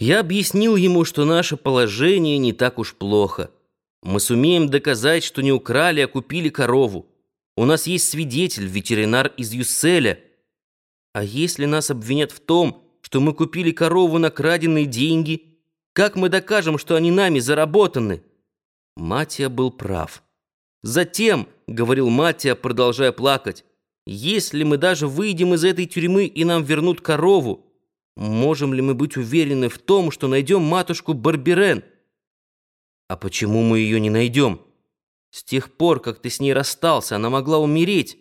Я объяснил ему, что наше положение не так уж плохо. Мы сумеем доказать, что не украли, а купили корову. У нас есть свидетель, ветеринар из Юсселя. А если нас обвинят в том, что мы купили корову на краденные деньги, как мы докажем, что они нами заработаны? Матия был прав. Затем, — говорил Матия, продолжая плакать, — если мы даже выйдем из этой тюрьмы и нам вернут корову, Можем ли мы быть уверены в том, что найдем матушку Барберен? А почему мы ее не найдем? С тех пор, как ты с ней расстался, она могла умереть.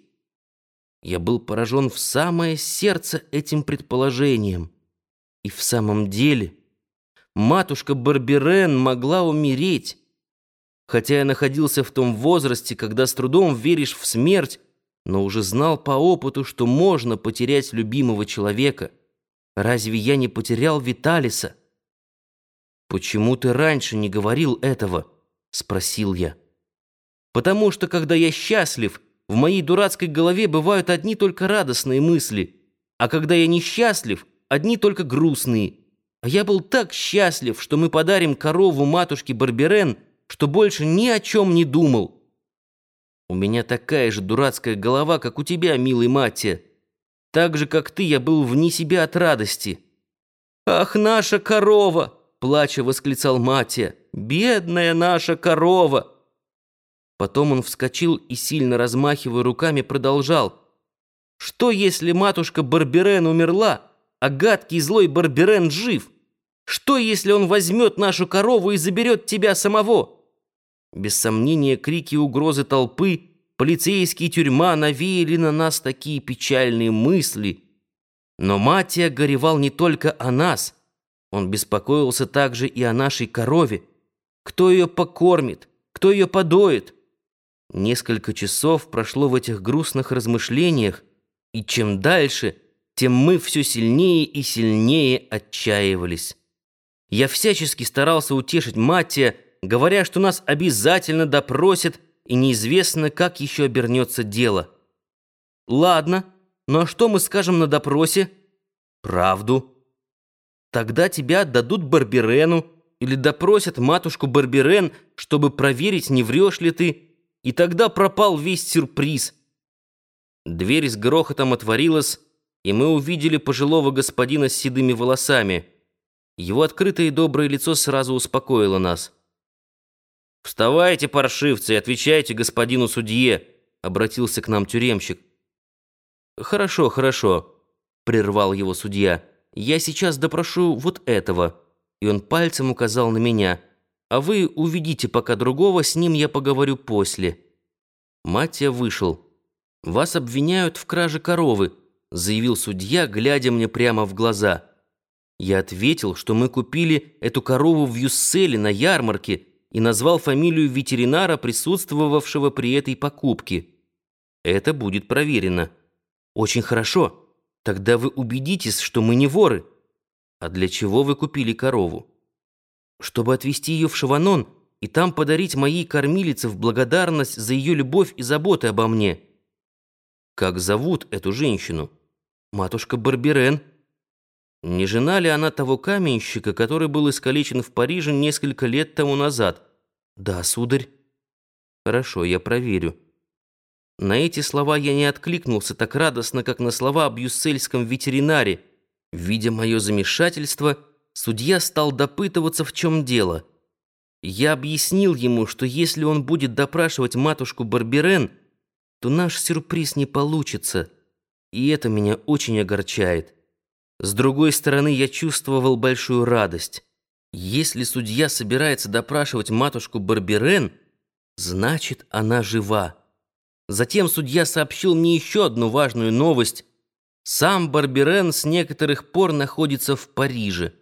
Я был поражен в самое сердце этим предположением. И в самом деле матушка Барберен могла умереть. Хотя я находился в том возрасте, когда с трудом веришь в смерть, но уже знал по опыту, что можно потерять любимого человека — Разве я не потерял Виталиса? Почему ты раньше не говорил этого? спросил я. Потому что когда я счастлив, в моей дурацкой голове бывают одни только радостные мысли, а когда я несчастлив, одни только грустные. А я был так счастлив, что мы подарим корову матушке Барберен, что больше ни о чем не думал. У меня такая же дурацкая голова, как у тебя, милый Маттия. Так же, как ты, я был вне себя от радости. «Ах, наша корова!» — плача восклицал Матия. «Бедная наша корова!» Потом он вскочил и, сильно размахивая руками, продолжал. «Что, если матушка Барберен умерла, а гадкий злой Барберен жив? Что, если он возьмет нашу корову и заберет тебя самого?» Без сомнения, крики и угрозы толпы — полицейские тюрьма навеяли на нас такие печальные мысли. Но Матия горевал не только о нас. Он беспокоился также и о нашей корове. Кто ее покормит? Кто ее подоит? Несколько часов прошло в этих грустных размышлениях, и чем дальше, тем мы все сильнее и сильнее отчаивались. Я всячески старался утешить Матия, говоря, что нас обязательно допросят, и неизвестно, как еще обернется дело. Ладно, ну а что мы скажем на допросе? Правду. Тогда тебя отдадут Барберену или допросят матушку Барберен, чтобы проверить, не врешь ли ты, и тогда пропал весь сюрприз. Дверь с грохотом отворилась, и мы увидели пожилого господина с седыми волосами. Его открытое и доброе лицо сразу успокоило нас. «Вставайте, паршивцы, и отвечайте господину судье», — обратился к нам тюремщик. «Хорошо, хорошо», — прервал его судья. «Я сейчас допрошу вот этого». И он пальцем указал на меня. «А вы уведите пока другого, с ним я поговорю после». Матья вышел. «Вас обвиняют в краже коровы», — заявил судья, глядя мне прямо в глаза. Я ответил, что мы купили эту корову в Юсселе на ярмарке, и назвал фамилию ветеринара, присутствовавшего при этой покупке. Это будет проверено. Очень хорошо. Тогда вы убедитесь, что мы не воры. А для чего вы купили корову? Чтобы отвезти ее в Шаванон и там подарить моей кормилице в благодарность за ее любовь и заботы обо мне. Как зовут эту женщину? Матушка Барберен. Не жена ли она того каменщика, который был искалечен в Париже несколько лет тому назад? Да, сударь. Хорошо, я проверю. На эти слова я не откликнулся так радостно, как на слова об юссельском ветеринаре. Видя мое замешательство, судья стал допытываться, в чем дело. Я объяснил ему, что если он будет допрашивать матушку Барберен, то наш сюрприз не получится, и это меня очень огорчает. С другой стороны, я чувствовал большую радость. Если судья собирается допрашивать матушку Барберен, значит, она жива. Затем судья сообщил мне еще одну важную новость. Сам Барберен с некоторых пор находится в Париже.